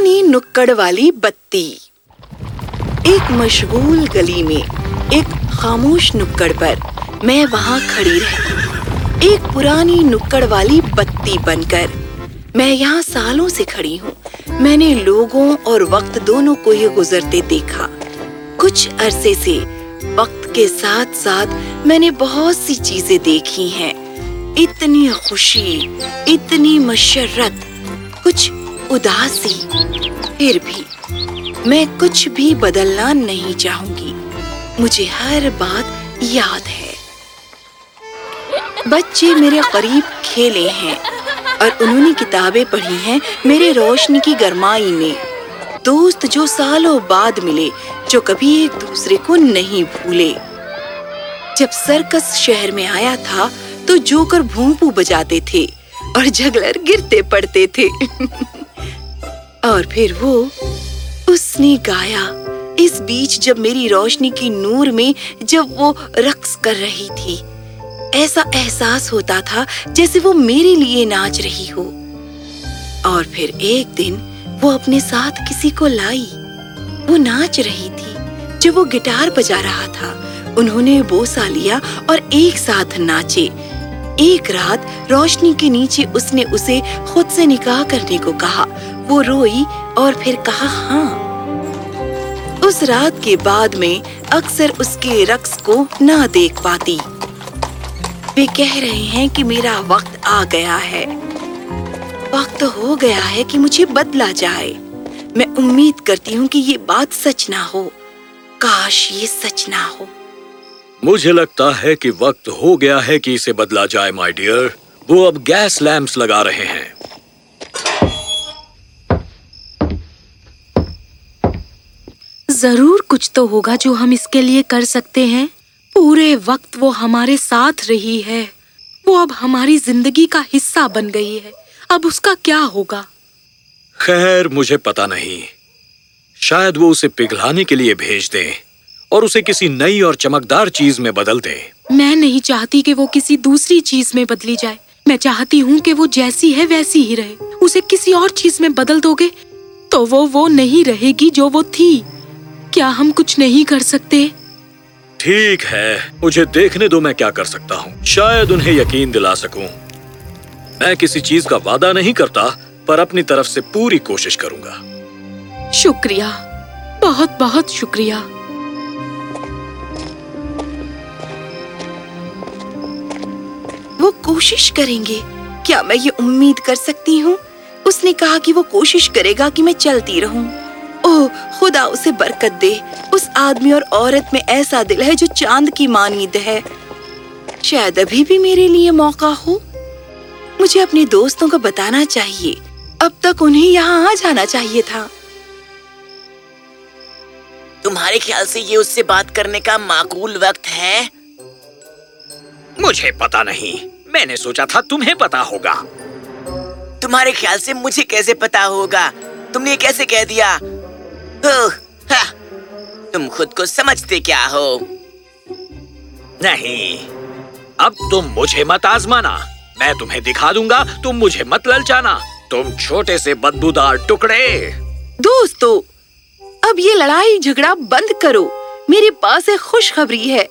پرانی نکڑ والی بتی۔ ایک مشغول گلی میں ایک خاموش نکڑ پر میں وہاں کھڑی رہی۔ ایک پرانی نکڑ والی بتی بن کر میں یہاں سالوں سے کھڑی ہوں۔ میں نے لوگوں اور وقت دونوں کو ہی گزرتے دیکھا۔ کچھ عرصے سے وقت کے ساتھ ساتھ میں نے بہت سی چیزیں دیکھی ہیں۔ اتنی خوشی، اتنی مشرت، کچھ اداسی۔ پھر بھی میں کچھ بھی بدلنا نہیں چاہوں گی۔ مجھے ہر بات یاد ہے۔ بچے میرے قریب کھیلے ہیں اور انہوں نے کتابیں پڑھی ہیں میرے روشنی کی گرمائی میں۔ دوست جو سالوں بعد ملے، جو کبھی ایک دوسرے کو نہیں بھولے۔ جب سرکس شہر میں آیا تھا تو جو کر بھونپو بجاتے تھے اور جھگلر گرتے پڑتے تھے۔ اور پھر وہ اس نے گایا۔ اس بیچ جب میری روشنی کی نور میں جب وہ رقص کر رہی تھی، ایسا احساس ہوتا تھا جیسے وہ میرے لیے ناچ رہی ہو۔ اور پھر ایک دن وہ اپنے ساتھ کسی کو لائی۔ وہ ناچ رہی تھی۔ جب وہ گٹار بجا رہا تھا، انہوں نے بوسا لیا اور ایک ساتھ ناچے۔ ایک رات روشنی کے نیچے اس نے اسے خود سے نکاح کرنے کو کہا۔ وہ روئی اور پھر کہا ہاں. اس رات کے بعد میں اکثر اس کے رقص کو نہ دیکھ پاتی۔ وہ کہہ رہے ہیں کہ میرا وقت آ گیا ہے۔ وقت ہو گیا ہے کہ مجھے بدلا جائے۔ میں امید کرتی ہوں کہ یہ بات سچ نہ ہو۔ کاش یہ سچ نہ ہو۔ مجھے لگتا ہے کہ وقت ہو گیا ہے کہ اسے بدلا جائے، مائی ڈیئر۔ وہ اب گیس لیمپس لگا رہے ہیں۔ ضرور کچھ تو ہوگا جو ہم اس کے لیے کر سکتے ہیں۔ پورے وقت وہ ہمارے ساتھ رہی ہے۔ وہ اب ہماری زندگی کا حصہ بن گئی ہے۔ اب اس کا کیا ہوگا؟ خیر مجھے پتا نہیں۔ شاید وہ اسے پگھلانے کے لیے بھیج دیں اور اسے کسی نئی اور چمکدار چیز میں بدل دیں۔ میں نہیں چاہتی کہ وہ کسی دوسری چیز میں بدلی جائے۔ میں چاہتی ہوں کہ وہ جیسی ہے ویسی ہی رہے۔ اسے کسی اور چیز میں بدل دو گے تو وہ وہ نہیں رہے گی جو وہ تھی۔ کیا ہم کچھ نہیں کر سکتے؟ ٹھیک ہے مجھے دیکھنے دو میں کیا کر سکتا ہوں۔ شاید انہیں یقین دلا سکوں۔ میں کسی چیز کا وعدہ نہیں کرتا پر اپنی طرف سے پوری کوشش کروں گا۔ شکریہ۔ بہت بہت شکریہ۔ وہ کوشش کریں گے۔ کیا میں یہ امید کر سکتی ہوں؟ اس نے کہا کہ وہ کوشش کرے گا کہ میں چلتی رہوں۔ اوہ خدا اسے برکت دے۔ اس آدمی اور عورت میں ایسا دل ہے جو چاند کی مانید ہے۔ شاید ابھی بھی میرے لیے موقع ہو۔ مجھے اپنے دوستوں کو بتانا چاہیے۔ اب تک انہیں یہاں آ جانا چاہیے تھا۔ تمہارے خیال سے یہ اس سے بات کرنے کا معقول وقت ہے؟ مجھے پتا نہیں۔ میں نے سوچا تھا تمہیں پتا ہوگا۔ تمہارے خیال سے مجھے کیسے پتا ہوگا؟ تم نے کیسے کہہ دیا؟ تم خود کو سمجھتے کیا ہو نہیں اب تم مجھے مت آزمانا میں تمہیں دکھا دوں گا تم مجھے مت للچانا تم چھوٹے سے بدبودار ٹکڑے دوستو اب یہ لڑائی جھگڑا بند کرو میرے پاس ایک خوشخبری ہے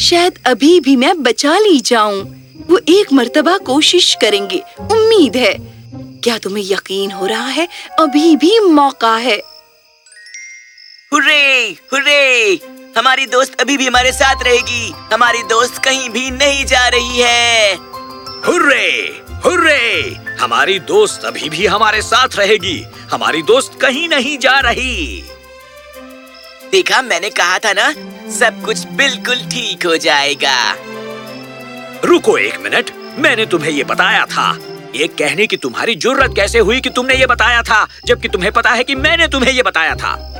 شاید ابھی بھی میں بچا لی جاؤں وہ ایک مرتبہ کوشش کریں گے امید ہے کیا تمہیں یقین ہو رہا ہے ابھی بھی موقع ہے ہرے ہرے ہماری دوست ابھی بھی ہمارے ساتھ رہے گی۔ ہماری دوست کہیں بھی نہیں جا رہی ہے۔ ہرے ہرے ہماری دوست ابھی بھی ہمارے ساتھ رہے گی۔ ہماری دوست کہیں نہیں جا رہی۔ دیکھا میں نے کہا تھا نا سب کچھ بالکل ٹھیک ہو جائے گا۔ رکو ایک منٹ میں نے تمہیں یہ بتایا تھا۔ یہ کہنے کی تمہاری جرت کیسے ہوئی کہ تم نے یہ بتایا تھا؟ جبکہ تمہیں پتا ہے کہ میں نے تمہیں یہ بتایا تھا۔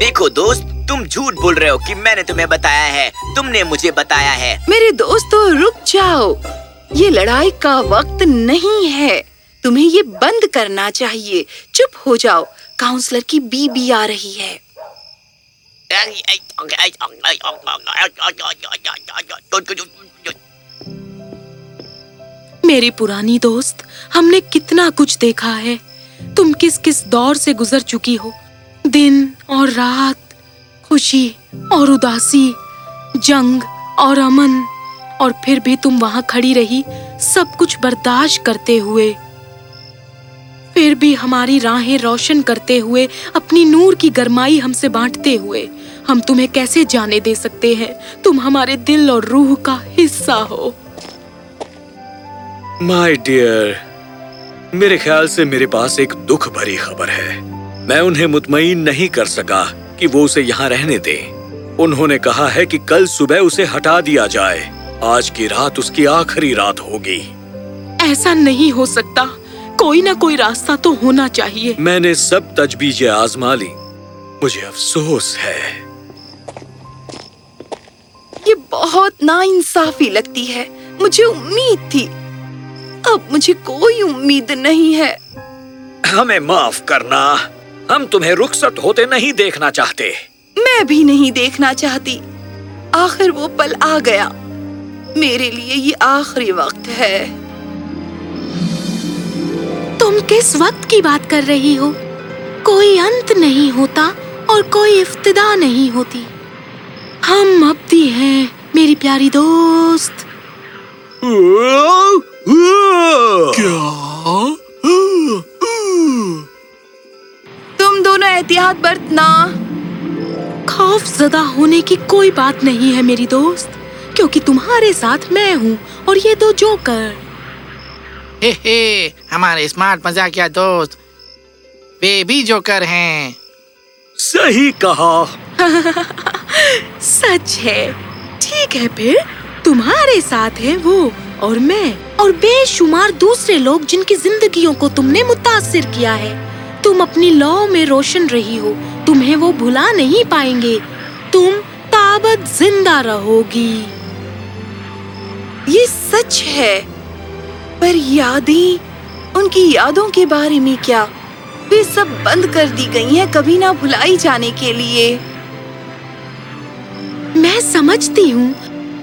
دیکھو دوست، تم جھوٹ بول رہے ہو کہ میں نے تمہیں بتایا ہے، تم نے مجھے بتایا ہے۔ میرے دوستو رک جاؤ۔ یہ لڑائی کا وقت نہیں ہے۔ تمہیں یہ بند کرنا چاہیے۔ چپ ہو جاؤ۔ کاؤنسلر کی بی بی آ رہی ہے۔ میری پرانی دوست، ہم نے کتنا کچھ دیکھا ہے۔ تم کس کس دور سے گزر چکی ہو؟ دن اور رات، خوشی اور اداسی، جنگ اور امن، اور پھر بھی تم وہاں کھڑی رہی، سب کچھ برداشت کرتے ہوئے۔ پھر بھی ہماری راہیں روشن کرتے ہوئے، اپنی نور کی گرمائی ہم سے بانٹتے ہوئے، ہم تمہیں کیسے جانے دے سکتے ہیں؟ تم ہمارے دل اور روح کا حصہ ہو۔ مائی ڈیئر میرے خیال سے میرے پاس ایک دکھ بھری خبر ہے۔ میں انہیں مطمئن نہیں کر سکا کہ وہ اسے یہاں رہنے دیں۔ انہوں نے کہا ہے کہ کل صبح اسے ہٹا دیا جائے۔ آج کی رات اس کی آخری رات ہوگی۔ ایسا نہیں ہو سکتا۔ کوئی نہ کوئی راستہ تو ہونا چاہیے۔ میں نے سب تجبیجیں آزما لی۔ مجھے افسوس ہے۔ یہ بہت نا انصافی لگتی ہے۔ مجھے امید تھی۔ اب مجھے کوئی امید نہیں ہے۔ ہمیں معاف کرنا۔ ہم تمہیں رخصت ہوتے نہیں دیکھنا چاہتے۔ میں بھی نہیں دیکھنا چاہتی۔ آخر وہ پل آ گیا۔ میرے لیے یہ آخری وقت ہے۔ تم کس وقت کی بات کر رہی ہو؟ کوئی انت نہیں ہوتا اور کوئی افتدا نہیں ہوتی۔ ہم ابدی ہیں میری پیاری دوست۔ کیا؟ احتیاط برتنا۔ خوف زدہ ہونے کی کوئی بات نہیں ہے میری دوست کیونکہ تمہارے ساتھ میں ہوں اور یہ دو جوکر۔ ہے ہمارے اسمارٹ مزاقیہ دوست بے بھی جوکر ہیں۔ صحیح کہا۔ سچ ہے۔ ٹھیک ہے پھر تمہارے ساتھ ہے وہ اور میں۔ اور بے شمار دوسرے لوگ جن کی زندگیوں کو تم نے متاثر کیا ہے۔ تم اپنی لو میں روشن رہی ہو، تمہیں وہ بھلا نہیں پائیں گے۔ تم تابت زندہ رہو گی۔ یہ سچ ہے، پر یادیں، ان کی یادوں کے بارے میں کیا؟ وہ سب بند کر دی گئی ہیں کبھی نہ بھلائی جانے کے لیے۔ میں سمجھتی ہوں،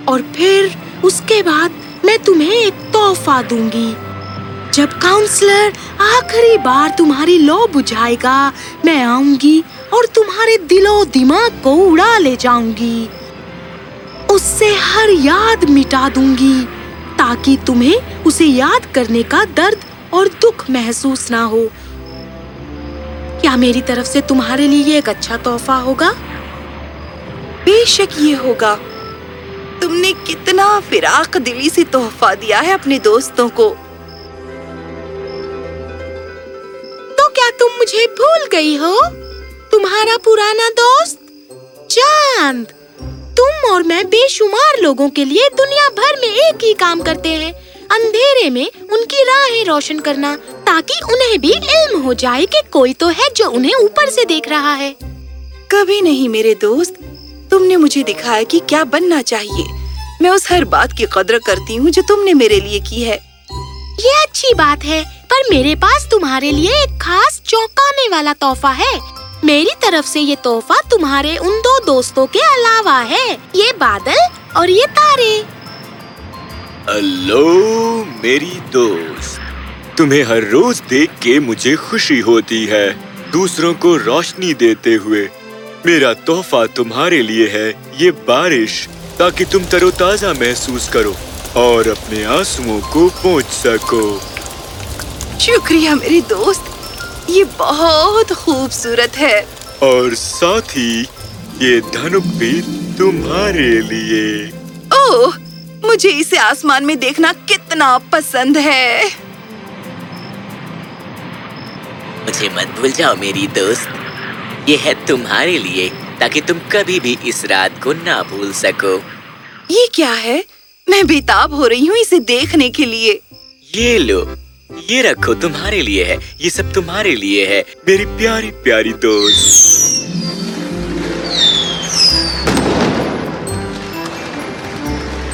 اور پھر اس کے بعد میں تمہیں ایک تحفہ دوں گی۔ جب کاؤنسلر آخری بار تمہاری لو بجھائے گا، میں آؤں گی اور تمہارے دل و دماغ کو اڑا لے جاؤں گی۔ اس سے ہر یاد مٹا دوں گی تاکہ تمہیں اسے یاد کرنے کا درد اور دکھ محسوس نہ ہو۔ کیا میری طرف سے تمہارے لیے ایک اچھا تحفہ ہوگا؟ بے شک یہ ہوگا۔ تم نے کتنا فراق دلی سے تحفہ دیا ہے اپنے دوستوں کو۔ تم مجھے بھول گئی ہو؟ تمہارا پرانا دوست چاند۔ تم اور میں بے شمار لوگوں کے لیے دنیا بھر میں ایک ہی کام کرتے ہیں۔ اندھیرے میں ان کی راہیں روشن کرنا تاکہ انہیں بھی علم ہو جائے کہ کوئی تو ہے جو انہیں اوپر سے دیکھ رہا ہے۔ کبھی نہیں میرے دوست۔ تم نے مجھے دکھایا کہ کیا بننا چاہیے۔ میں اس ہر بات کی قدر کرتی ہوں جو تم نے میرے لیے کی ہے۔ یہ اچھی بات ہے، پر میرے پاس تمہارے لیے ایک خاص چونکانے والا تحفہ ہے۔ میری طرف سے یہ تحفہ تمہارے ان دو دوستوں کے علاوہ ہے۔ یہ بادل اور یہ تارے۔ الو میری دوست۔ تمہیں ہر روز دیکھ کے مجھے خوشی ہوتی ہے، دوسروں کو روشنی دیتے ہوئے۔ میرا تحفہ تمہارے لیے ہے، یہ بارش، تاکہ تم تر و تازہ محسوس کرو۔ اور اپنے آنسوؤں کو پہنچ سکو۔ شکریہ میرے دوست یہ بہت خوبصورت ہے۔ اور ساتھ ہی یہ دھنک بھی تمہارے لیے۔ اوہ مجھے اسے آسمان میں دیکھنا کتنا پسند ہے۔ مجھے مت بھول جاؤ میری دوست یہ ہے تمہارے لیے تاکہ تم کبھی بھی اس رات کو نہ بھول سکو۔ یہ کیا ہے؟ میں بیتاب ہو رہی ہوں اسے دیکھنے کے لیے۔ یہ لو یہ رکھو تمہارے لیے ہے یہ سب تمہارے لیے ہے میری پیاری پیاری دوست۔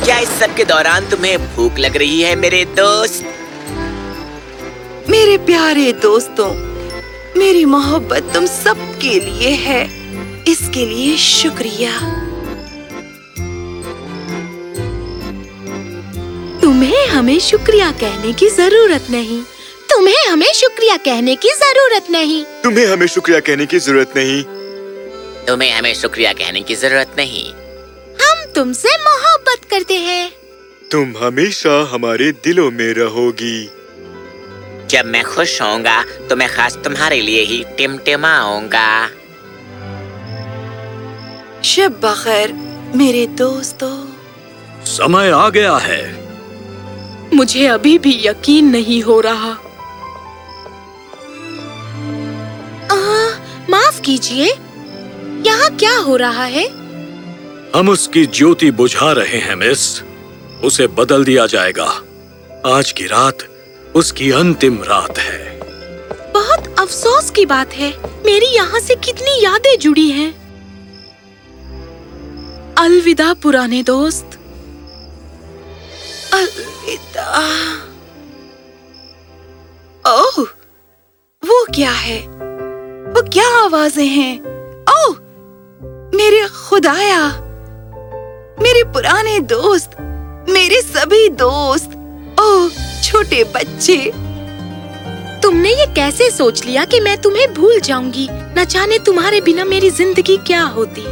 کیا اس سب کے دوران تمہیں بھوک لگ رہی ہے میرے دوست؟ میرے پیارے دوستوں میری محبت تم سب کے لیے ہے اس کے لیے شکریہ۔ ہمیں شکریہ کہنے کی ضرورت نہیں۔ تمہیں ہمیں شکریہ کہنے کی ضرورت نہیں۔ تمہیں ہمیں شکریہ کہنے کی ضرورت نہیں۔ تمہیں ہمیں شکریہ کہنے کی ضرورت نہیں۔ ہم تم سے محبت کرتے ہیں۔ تم ہمیشہ ہمارے دلوں میں رہو گی جب میں خوش ہوں گا تو میں خاص تمہارے لیے ہی ٹمٹماؤں گا۔ شب بخیر میرے دوستو۔ سمے آ گیا ہے۔ مجھے ابھی بھی یقین نہیں ہو رہا۔ معاف کیجیے یہاں کیا ہو رہا ہے؟ ہم اس کی جیوتی بجھا رہے ہیں مس۔ اسے بدل دیا جائے گا۔ آج کی رات اس کی انتم رات ہے۔ بہت افسوس کی بات ہے۔ میری یہاں سے کتنی یادیں جڑی ہیں۔ الوداع پرانے دوست۔ ال... خدا اوہ وہ کیا ہے؟ وہ کیا آوازیں ہیں؟ اوہ میرے خدایا میرے پرانے دوست میرے سبھی دوست۔ اوہ چھوٹے بچے۔ تم نے یہ کیسے سوچ لیا کہ میں تمہیں بھول جاؤں گی؟ نہ جانے تمہارے بنا میری زندگی کیا ہوتی۔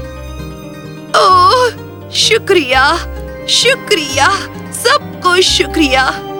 اوہ شکریہ شکریہ۔ سب کو شکریہ۔